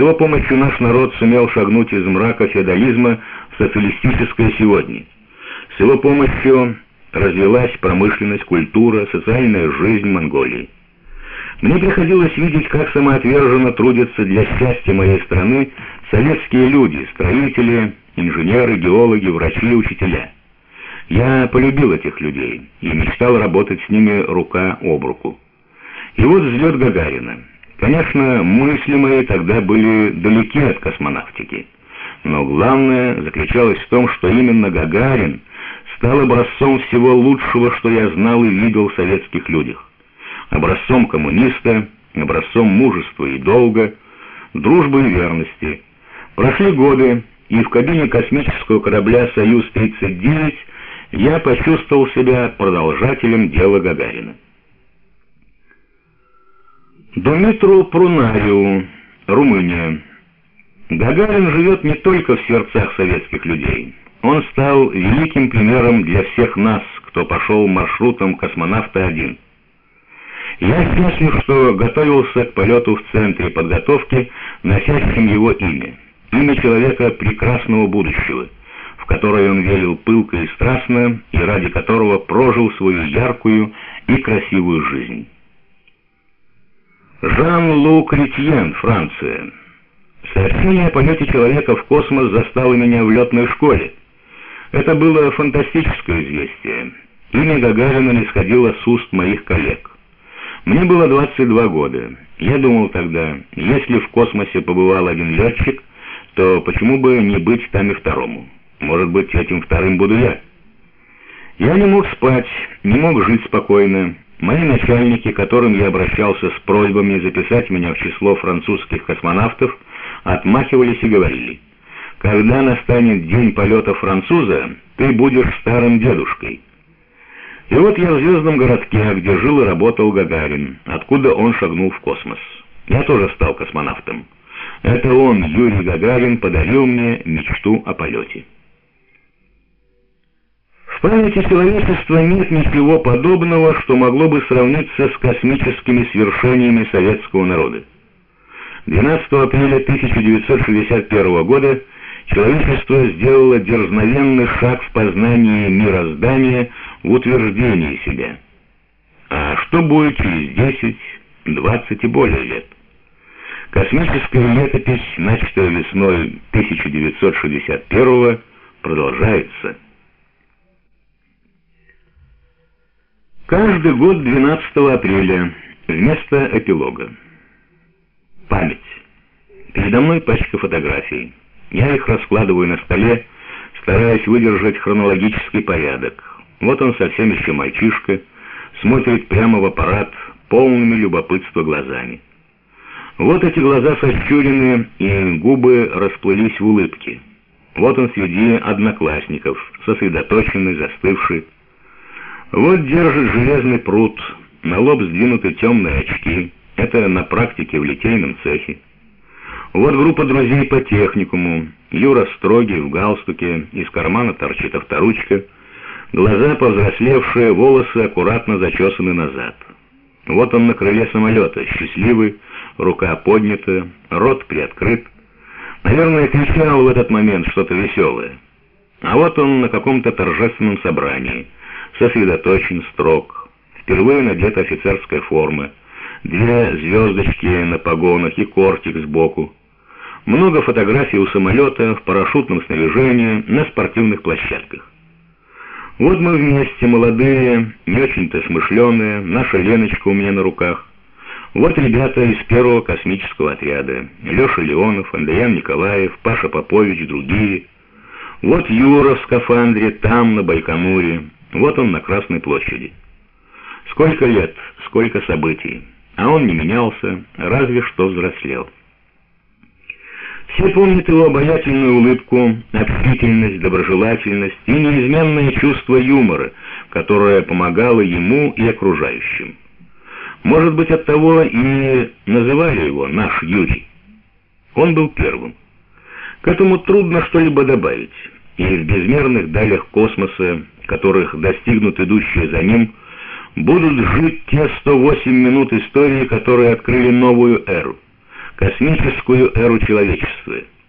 его помощью наш народ сумел шагнуть из мрака феодализма в социалистическое сегодня. С его помощью развилась промышленность, культура, социальная жизнь Монголии. Мне приходилось видеть, как самоотверженно трудятся для счастья моей страны советские люди, строители, инженеры, геологи, врачи и учителя. Я полюбил этих людей и мечтал работать с ними рука об руку. И вот взлет Гагарина. Конечно, мысли мои тогда были далеки от космонавтики. Но главное заключалось в том, что именно Гагарин стал образцом всего лучшего, что я знал и видел в советских людях. Образцом коммуниста, образцом мужества и долга, дружбы и верности. Прошли годы, и в кабине космического корабля «Союз-39» я почувствовал себя продолжателем дела Гагарина. Думитру Прунариу, Румыния. Гагарин живет не только в сердцах советских людей. Он стал великим примером для всех нас, кто пошел маршрутом космонавта-1. Я счастлив, что готовился к полету в центре подготовки, носящим его имя. Имя человека прекрасного будущего, в которое он верил пылко и страстно, и ради которого прожил свою яркую и красивую жизнь. Жан-Лу Кретьен, Франция. Сообщение о полете человека в космос застало меня в летной школе. Это было фантастическое известие. Имя Гагарина не сходило с уст моих коллег. Мне было 22 года. Я думал тогда, если в космосе побывал один летчик, то почему бы не быть там и второму? Может быть, этим вторым буду я? Я не мог спать, не мог жить спокойно. Мои начальники, к которым я обращался с просьбами записать меня в число французских космонавтов, отмахивались и говорили, «Когда настанет день полета француза, ты будешь старым дедушкой». И вот я в звездном городке, где жил и работал Гагарин, откуда он шагнул в космос. Я тоже стал космонавтом. Это он, Юрий Гагарин, подарил мне мечту о полете. В памяти человечества нет ничего подобного, что могло бы сравниться с космическими свершениями советского народа. 12 апреля 1961 года человечество сделало дерзновенный шаг в познании мироздания, в утверждении себя. А что будет через 10, 20 и более лет? Космическая летопись, начатая весной 1961 продолжается. Каждый год 12 апреля вместо эпилога. Память. Передо мной пачка фотографий. Я их раскладываю на столе, стараясь выдержать хронологический порядок. Вот он совсем еще мальчишка, смотрит прямо в аппарат полными любопытства глазами. Вот эти глаза сощурены, и губы расплылись в улыбке. Вот он среди одноклассников, сосредоточенный, застывший. Вот держит железный пруд, на лоб сдвинуты темные очки. Это на практике в литейном цехе. Вот группа друзей по техникуму. Юра строгий, в галстуке, из кармана торчит авторучка. Глаза повзрослевшие, волосы аккуратно зачесаны назад. Вот он на крыле самолета, счастливый, рука поднята, рот приоткрыт. Наверное, кричал в этот момент что-то веселое. А вот он на каком-то торжественном собрании — сосредоточен, строг. Впервые надета офицерская форма, две звездочки на погонах и кортик сбоку. Много фотографий у самолета, в парашютном снаряжении, на спортивных площадках. Вот мы вместе, молодые, не очень-то смышленые, наша Леночка у меня на руках. Вот ребята из первого космического отряда. Леша Леонов, Андреян Николаев, Паша Попович, другие. Вот Юра в скафандре, там, на Байконуре. Вот он на Красной площади. Сколько лет, сколько событий, а он не менялся, разве что взрослел. Все помнят его обаятельную улыбку, общительность, доброжелательность и неизменное чувство юмора, которое помогало ему и окружающим. Может быть, оттого и называли его «наш Юрий». Он был первым. К этому трудно что-либо добавить, и в безмерных далях космоса которых достигнут идущие за ним, будут жить те 108 минут истории, которые открыли новую эру. космическую эру человечества.